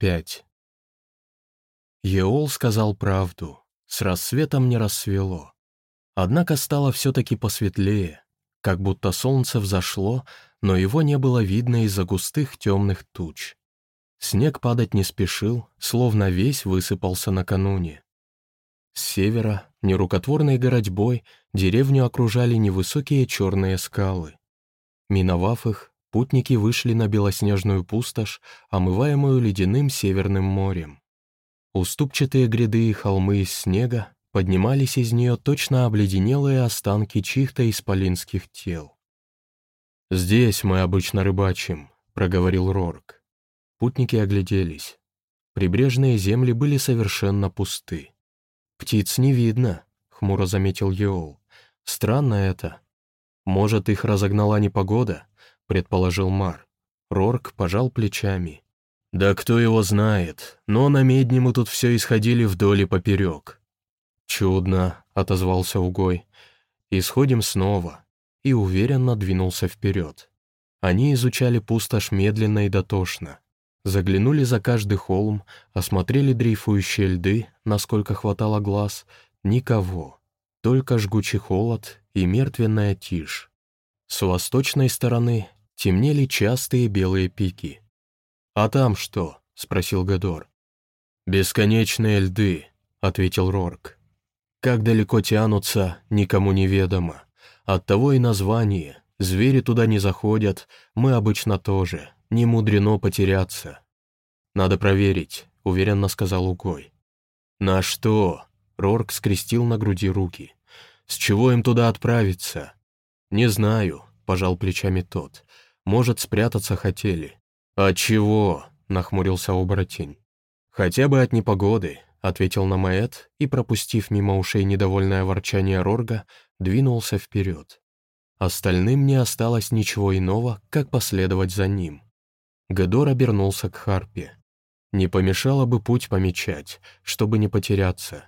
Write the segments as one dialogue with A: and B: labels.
A: 5. Еол сказал правду. С рассветом не рассвело. Однако стало все-таки посветлее, как будто солнце взошло, но его не было видно из-за густых темных туч. Снег падать не спешил, словно весь высыпался накануне. С севера, нерукотворной городьбой, деревню окружали невысокие черные скалы. Миновав их, Путники вышли на белоснежную пустошь, омываемую ледяным Северным морем. Уступчатые гряды и холмы из снега поднимались из нее точно обледенелые останки чьих-то исполинских тел. «Здесь мы обычно рыбачим», — проговорил Рорк. Путники огляделись. Прибрежные земли были совершенно пусты. «Птиц не видно», — хмуро заметил Йоул. «Странно это. Может, их разогнала непогода?» Предположил Мар. Рорк пожал плечами. «Да кто его знает, но на медне мы тут все исходили вдоль и поперек». «Чудно», — отозвался Угой. «Исходим снова», и уверенно двинулся вперед. Они изучали пустошь медленно и дотошно. Заглянули за каждый холм, осмотрели дрейфующие льды, насколько хватало глаз. Никого. Только жгучий холод и мертвенная тишь. С восточной стороны темнели частые белые пики. «А там что?» — спросил Гадор. «Бесконечные льды», — ответил Рорк. «Как далеко тянутся, никому неведомо. Оттого и название. Звери туда не заходят, мы обычно тоже. Не мудрено потеряться». «Надо проверить», — уверенно сказал Угой. «На что?» — Рорк скрестил на груди руки. «С чего им туда отправиться?» «Не знаю», — пожал плечами тот. Может, спрятаться хотели. «От чего?» — нахмурился оборотень. «Хотя бы от непогоды», — ответил Намаэт и, пропустив мимо ушей недовольное ворчание Рорга, двинулся вперед. Остальным не осталось ничего иного, как последовать за ним. Гедор обернулся к Харпе. Не помешало бы путь помечать, чтобы не потеряться.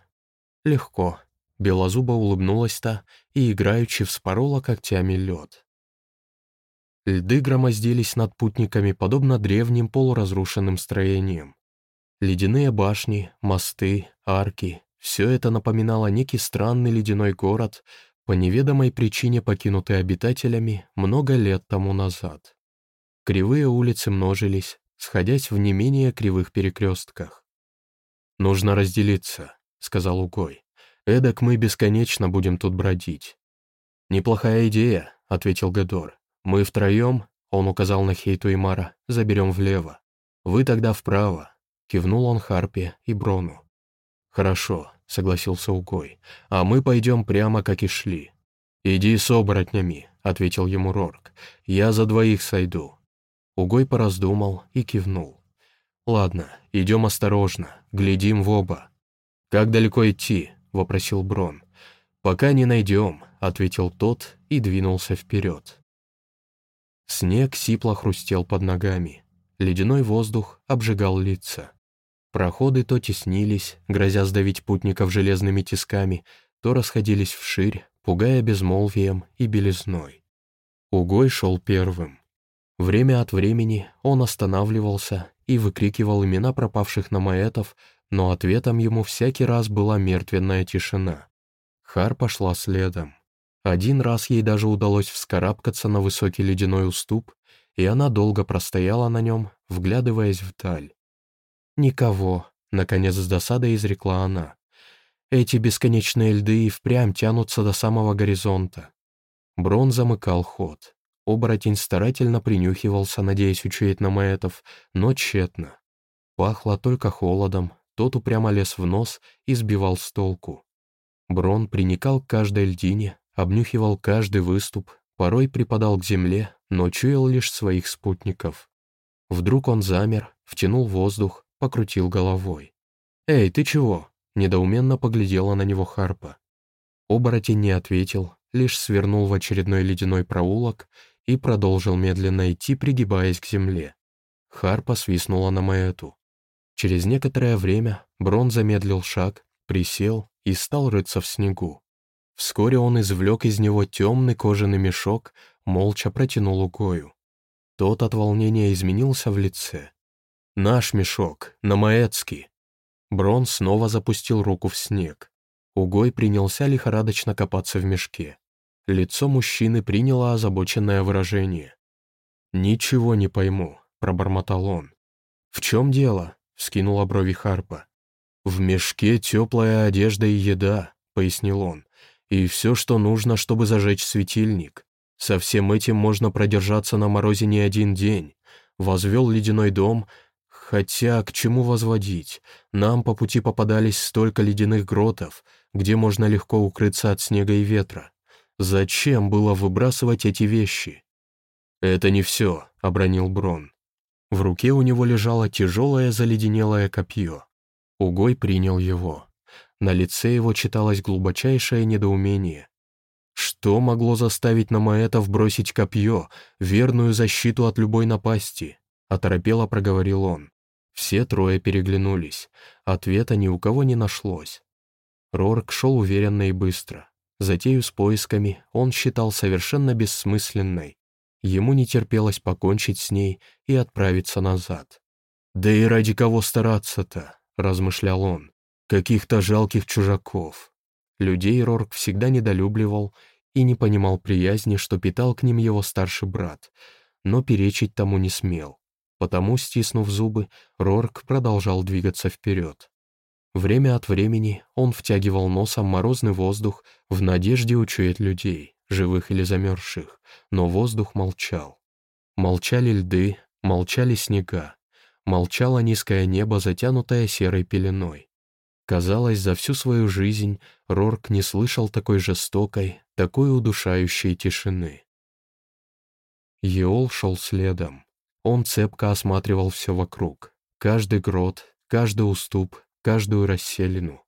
A: Легко. Белозуба улыбнулась та и играючи вспорола когтями лед. Льды громоздились над путниками, подобно древним полуразрушенным строениям. Ледяные башни, мосты, арки — все это напоминало некий странный ледяной город, по неведомой причине покинутый обитателями много лет тому назад. Кривые улицы множились, сходясь в не менее кривых перекрестках. «Нужно разделиться», — сказал Угой. «Эдак мы бесконечно будем тут бродить». «Неплохая идея», — ответил Гедор. «Мы втроем», — он указал на Хейту и Мара, — «заберем влево. Вы тогда вправо», — кивнул он Харпе и Брону. «Хорошо», — согласился Угой, — «а мы пойдем прямо, как и шли». «Иди с оборотнями», — ответил ему Рорк. «Я за двоих сойду». Угой пораздумал и кивнул. «Ладно, идем осторожно, глядим в оба». «Как далеко идти?» — вопросил Брон. «Пока не найдем», — ответил тот и двинулся вперед. Снег сипло хрустел под ногами. Ледяной воздух обжигал лица. Проходы то теснились, грозя сдавить путников железными тисками, то расходились вширь, пугая безмолвием и белизной. Угой шел первым. Время от времени он останавливался и выкрикивал имена пропавших намаэтов, но ответом ему всякий раз была мертвенная тишина. Хар пошла следом. Один раз ей даже удалось вскарабкаться на высокий ледяной уступ, и она долго простояла на нем, вглядываясь вдаль. «Никого», — наконец с досадой изрекла она. «Эти бесконечные льды и впрямь тянутся до самого горизонта». Брон замыкал ход. Оборотень старательно принюхивался, надеясь учуять на маэтов, но тщетно. Пахло только холодом, тот упрямо лез в нос и сбивал с толку. Брон приникал к каждой льдине, обнюхивал каждый выступ, порой припадал к земле, но чуял лишь своих спутников. Вдруг он замер, втянул воздух, покрутил головой. «Эй, ты чего?» — недоуменно поглядела на него Харпа. Оборотень не ответил, лишь свернул в очередной ледяной проулок и продолжил медленно идти, пригибаясь к земле. Харпа свистнула на Маэту. Через некоторое время Брон замедлил шаг, присел и стал рыться в снегу. Вскоре он извлек из него темный кожаный мешок, молча протянул Угою. Тот от волнения изменился в лице. Наш мешок, на Маэцки». Брон снова запустил руку в снег. Угой принялся лихорадочно копаться в мешке. Лицо мужчины приняло озабоченное выражение. «Ничего не пойму», — пробормотал он. «В чем дело?» — вскинула брови Харпа. «В мешке теплая одежда и еда», — пояснил он, «и все, что нужно, чтобы зажечь светильник. Со всем этим можно продержаться на морозе не один день. Возвел ледяной дом, хотя к чему возводить? Нам по пути попадались столько ледяных гротов, где можно легко укрыться от снега и ветра. Зачем было выбрасывать эти вещи? «Это не все», — обронил Брон. В руке у него лежало тяжелое заледенелое копье. Угой принял его. На лице его читалось глубочайшее недоумение. Что могло заставить Намаэтов бросить копье, верную защиту от любой напасти? Оторопело проговорил он. Все трое переглянулись. Ответа ни у кого не нашлось. Рорк шел уверенно и быстро. Затею с поисками он считал совершенно бессмысленной. Ему не терпелось покончить с ней и отправиться назад. «Да и ради кого стараться-то?» — размышлял он. «Каких-то жалких чужаков. Людей Рорк всегда недолюбливал и не понимал приязни, что питал к ним его старший брат, но перечить тому не смел. Потому, стиснув зубы, Рорк продолжал двигаться вперед. Время от времени он втягивал носом морозный воздух в надежде учуять людей, живых или замерзших, но воздух молчал. Молчали льды, молчали снега, молчало низкое небо, затянутое серой пеленой. Казалось, за всю свою жизнь Рорк не слышал такой жестокой, такой удушающей тишины. Еол шел следом. Он цепко осматривал все вокруг. Каждый грот, каждый уступ, каждую расселину.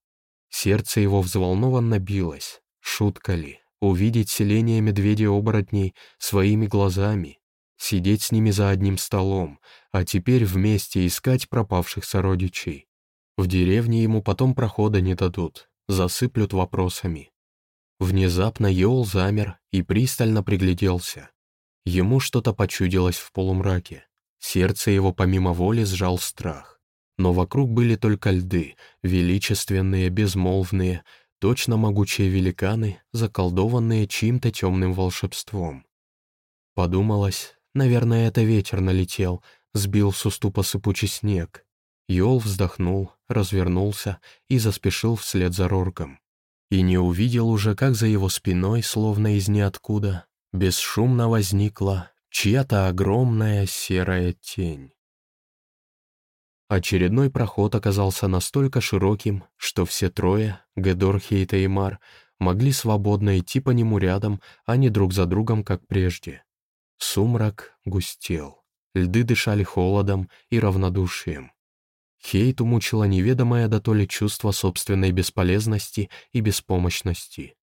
A: Сердце его взволнованно билось. Шутка ли? Увидеть селение медведей-оборотней своими глазами, сидеть с ними за одним столом, а теперь вместе искать пропавших сородичей. В деревне ему потом прохода не дадут, засыплют вопросами. Внезапно Йол замер и пристально пригляделся. Ему что-то почудилось в полумраке. Сердце его помимо воли сжал страх. Но вокруг были только льды, величественные, безмолвные, точно могучие великаны, заколдованные чьим-то темным волшебством. Подумалось, наверное, это ветер налетел, сбил с уступа сыпучий снег, Йол вздохнул, развернулся и заспешил вслед за Рорком. И не увидел уже, как за его спиной, словно из ниоткуда, бесшумно возникла чья-то огромная серая тень. Очередной проход оказался настолько широким, что все трое, Гедор, Хейта и Мар, могли свободно идти по нему рядом, а не друг за другом, как прежде. Сумрак густел. Льды дышали холодом и равнодушием. Хейту мучило неведомое до то ли чувство собственной бесполезности и беспомощности.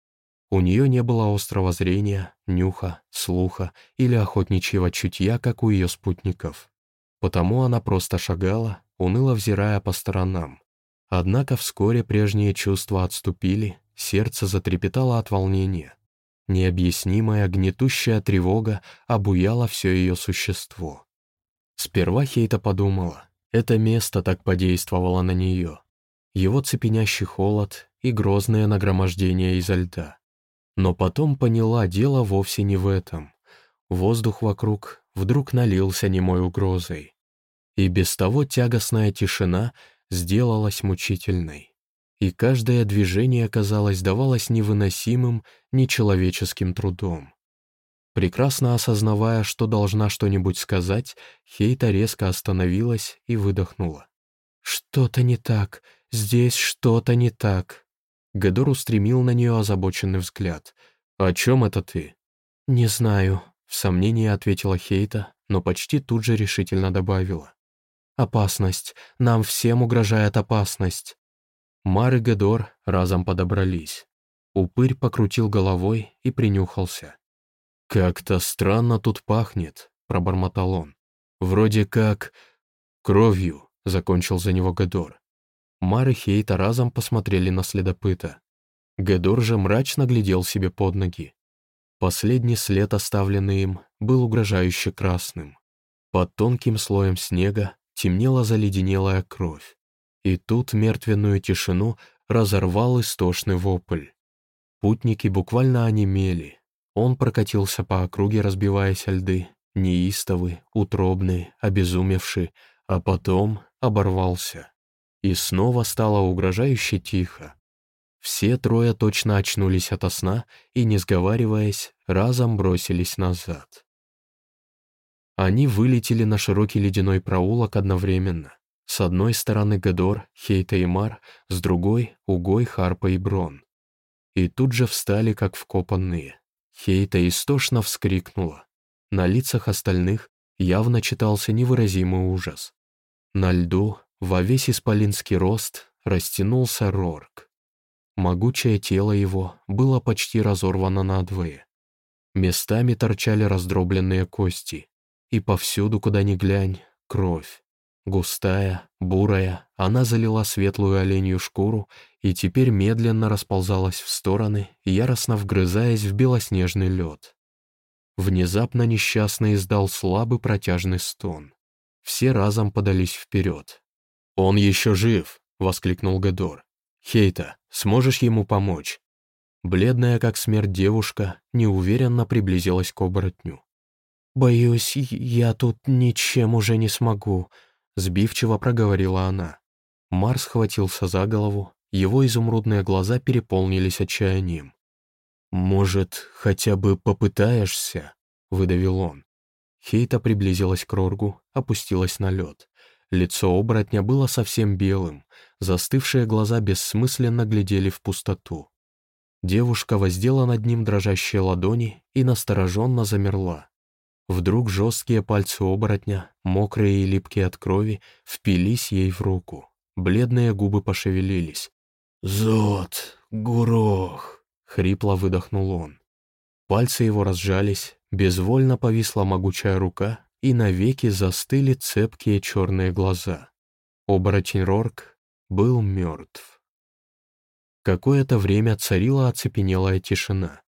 A: У нее не было острого зрения, нюха, слуха или охотничьего чутья, как у ее спутников. Потому она просто шагала, уныло взирая по сторонам. Однако вскоре прежние чувства отступили, сердце затрепетало от волнения. Необъяснимая гнетущая тревога обуяла все ее существо. Сперва Хейта подумала, это место так подействовало на нее. Его цепенящий холод и грозное нагромождение изо льда. Но потом поняла, дело вовсе не в этом. Воздух вокруг вдруг налился немой угрозой. И без того тягостная тишина сделалась мучительной. И каждое движение, казалось, давалось невыносимым, нечеловеческим трудом. Прекрасно осознавая, что должна что-нибудь сказать, Хейта резко остановилась и выдохнула. «Что-то не так, здесь что-то не так». Гедор устремил на нее озабоченный взгляд. «О чем это ты?» «Не знаю», — в сомнении ответила Хейта, но почти тут же решительно добавила. «Опасность. Нам всем угрожает опасность». Мар и Гедор разом подобрались. Упырь покрутил головой и принюхался. «Как-то странно тут пахнет», — пробормотал он. «Вроде как... кровью», — закончил за него Гедор. Мар и Хейта разом посмотрели на следопыта. Гедор же мрачно глядел себе под ноги. Последний след, оставленный им, был угрожающе красным. Под тонким слоем снега темнела заледенелая кровь. И тут мертвенную тишину разорвал истошный вопль. Путники буквально онемели. Он прокатился по округе, разбиваясь о льды, неистовый, утробный, обезумевший, а потом оборвался. И снова стало угрожающе тихо. Все трое точно очнулись ото сна и, не сговариваясь, разом бросились назад. Они вылетели на широкий ледяной проулок одновременно. С одной стороны Гадор, Хейта и Мар, с другой — Угой, Харпа и Брон. И тут же встали, как вкопанные. Хейта истошно вскрикнула. На лицах остальных явно читался невыразимый ужас. На льду, во весь исполинский рост, растянулся Рорк. Могучее тело его было почти разорвано надвое. Местами торчали раздробленные кости, и повсюду, куда ни глянь, кровь. Густая, бурая, она залила светлую оленью шкуру и теперь медленно расползалась в стороны, яростно вгрызаясь в белоснежный лед. Внезапно несчастный издал слабый протяжный стон. Все разом подались вперед. «Он еще жив!» — воскликнул Гедор. «Хейта, сможешь ему помочь?» Бледная, как смерть девушка, неуверенно приблизилась к оборотню. «Боюсь, я тут ничем уже не смогу», — сбивчиво проговорила она. Марс схватился за голову, его изумрудные глаза переполнились отчаянием. «Может, хотя бы попытаешься?» — выдавил он. Хейта приблизилась к Роргу, опустилась на лед. Лицо оборотня было совсем белым, застывшие глаза бессмысленно глядели в пустоту. Девушка воздела над ним дрожащие ладони и настороженно замерла. Вдруг жесткие пальцы оборотня, мокрые и липкие от крови, впились ей в руку. Бледные губы пошевелились. «Зод, гурох!» — хрипло выдохнул он. Пальцы его разжались, безвольно повисла могучая рука, и навеки застыли цепкие черные глаза. Оборотень Рорк был мертв. Какое-то время царила оцепенелая тишина.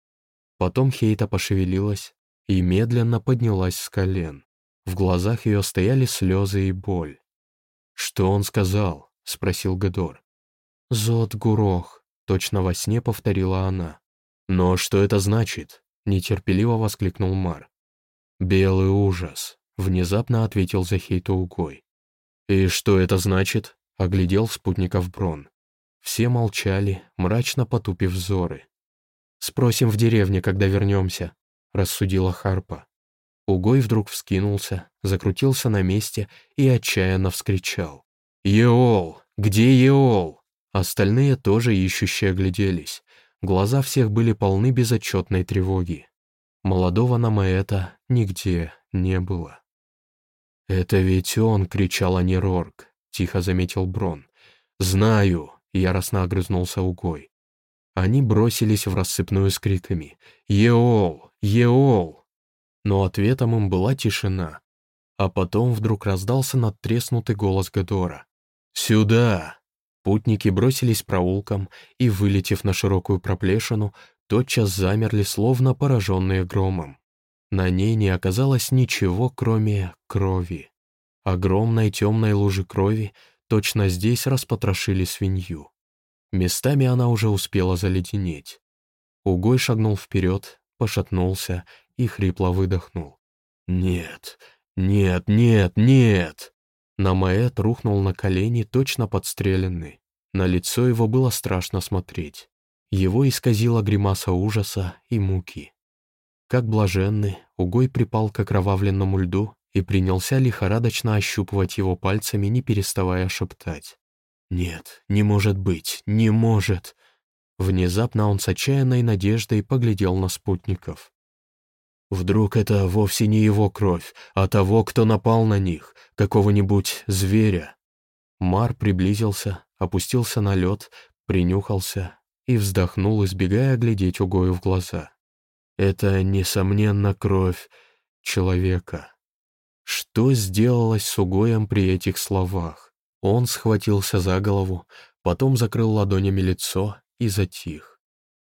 A: Потом Хейта пошевелилась и медленно поднялась с колен. В глазах ее стояли слезы и боль. «Что он сказал?» — спросил Гедор. «Зод Гурох», — точно во сне повторила она. «Но что это значит?» — нетерпеливо воскликнул Мар. «Белый ужас», — внезапно ответил Захейто Угой. «И что это значит?» — оглядел спутников Брон. Все молчали, мрачно потупив взоры. «Спросим в деревне, когда вернемся», — рассудила Харпа. Угой вдруг вскинулся, закрутился на месте и отчаянно вскричал. «Еол! Где Еол?» Остальные тоже ищущие огляделись. Глаза всех были полны безотчетной тревоги. Молодого Намаэта нигде не было. «Это ведь он!» — кричал а не Рорк, — тихо заметил Брон. «Знаю!» — яростно огрызнулся Угой. Они бросились в рассыпную с криками «Еол! Еол!» Но ответом им была тишина. А потом вдруг раздался надтреснутый голос Гадора. «Сюда!» Путники бросились проулком и, вылетев на широкую проплешину, тотчас замерли, словно пораженные громом. На ней не оказалось ничего, кроме крови. Огромной темной лужи крови точно здесь распотрошили свинью. Местами она уже успела заледенеть. Угой шагнул вперед, пошатнулся и хрипло выдохнул. «Нет, нет, нет, нет!» Намаэт рухнул на колени, точно подстреленный. На лицо его было страшно смотреть. Его исказила гримаса ужаса и муки. Как блаженный, Угой припал к окровавленному льду и принялся лихорадочно ощупывать его пальцами, не переставая шептать. «Нет, не может быть, не может!» Внезапно он с отчаянной надеждой поглядел на спутников. Вдруг это вовсе не его кровь, а того, кто напал на них, какого-нибудь зверя. Мар приблизился, опустился на лед, принюхался и вздохнул, избегая глядеть Угою в глаза. Это, несомненно, кровь человека. Что сделалось с Угоем при этих словах? Он схватился за голову, потом закрыл ладонями лицо и затих.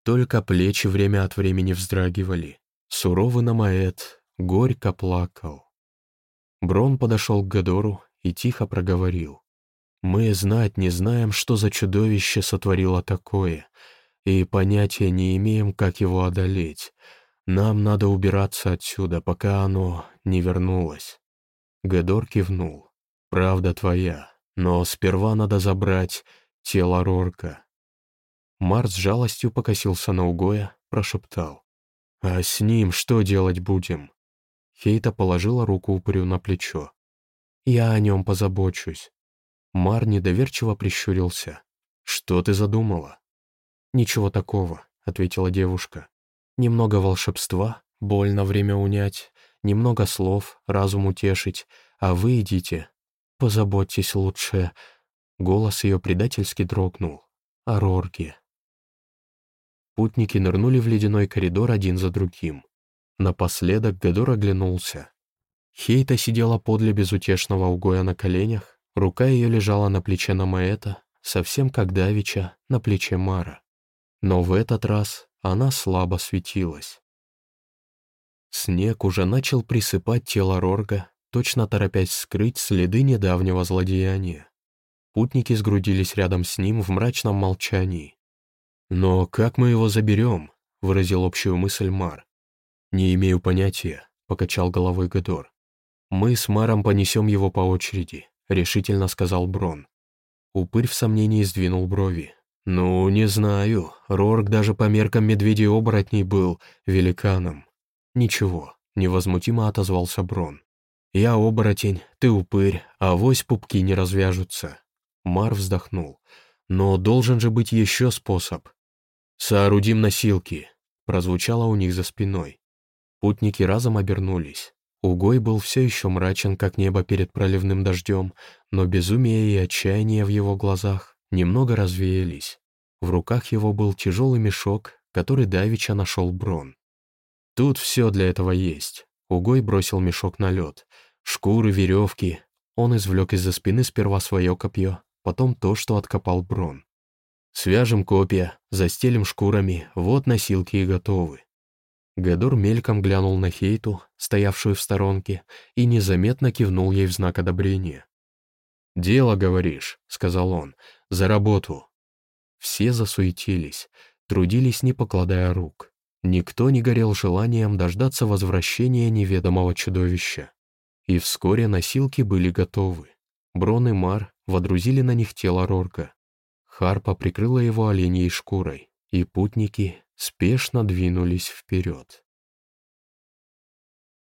A: Только плечи время от времени вздрагивали. Суровый Намаэт горько плакал. Брон подошел к Гадору и тихо проговорил. «Мы знать не знаем, что за чудовище сотворило такое, и понятия не имеем, как его одолеть. Нам надо убираться отсюда, пока оно не вернулось». Гедор кивнул. «Правда твоя, но сперва надо забрать тело Рорка». Марс с жалостью покосился на Угоя, прошептал. «А с ним что делать будем?» Хейта положила руку упырю на плечо. «Я о нем позабочусь». Мар недоверчиво прищурился. «Что ты задумала?» «Ничего такого», — ответила девушка. «Немного волшебства, больно время унять, немного слов, разум утешить, а вы идите. Позаботьтесь лучше». Голос ее предательски дрогнул. «О Рорге». Путники нырнули в ледяной коридор один за другим. Напоследок Гедор оглянулся. Хейта сидела подле безутешного угоя на коленях, рука ее лежала на плече Намаэта, совсем как Давича на плече Мара. Но в этот раз она слабо светилась. Снег уже начал присыпать тело Рорга, точно торопясь скрыть следы недавнего злодеяния. Путники сгрудились рядом с ним в мрачном молчании. «Но как мы его заберем?» — выразил общую мысль Мар. «Не имею понятия», — покачал головой Гедор. «Мы с Маром понесем его по очереди», — решительно сказал Брон. Упырь в сомнении сдвинул брови. «Ну, не знаю. Рорк даже по меркам медведей-оборотней был великаном». «Ничего», — невозмутимо отозвался Брон. «Я оборотень, ты упырь, а вось пупки не развяжутся». Мар вздохнул. «Но должен же быть еще способ». «Соорудим носилки», — прозвучало у них за спиной. Путники разом обернулись. Угой был все еще мрачен, как небо перед проливным дождем, но безумие и отчаяние в его глазах немного развеялись. В руках его был тяжелый мешок, который Давича нашел Брон. «Тут все для этого есть». Угой бросил мешок на лед. Шкуры, веревки. Он извлек из-за спины сперва свое копье, потом то, что откопал Брон. Свяжем копья, застелим шкурами, вот носилки и готовы». Гадор мельком глянул на Хейту, стоявшую в сторонке, и незаметно кивнул ей в знак одобрения. «Дело, говоришь», — сказал он, — «за работу». Все засуетились, трудились, не покладая рук. Никто не горел желанием дождаться возвращения неведомого чудовища. И вскоре носилки были готовы. Брон и Мар водрузили на них тело Рорка. Харпа прикрыла его оленьей шкурой, и путники спешно двинулись вперед.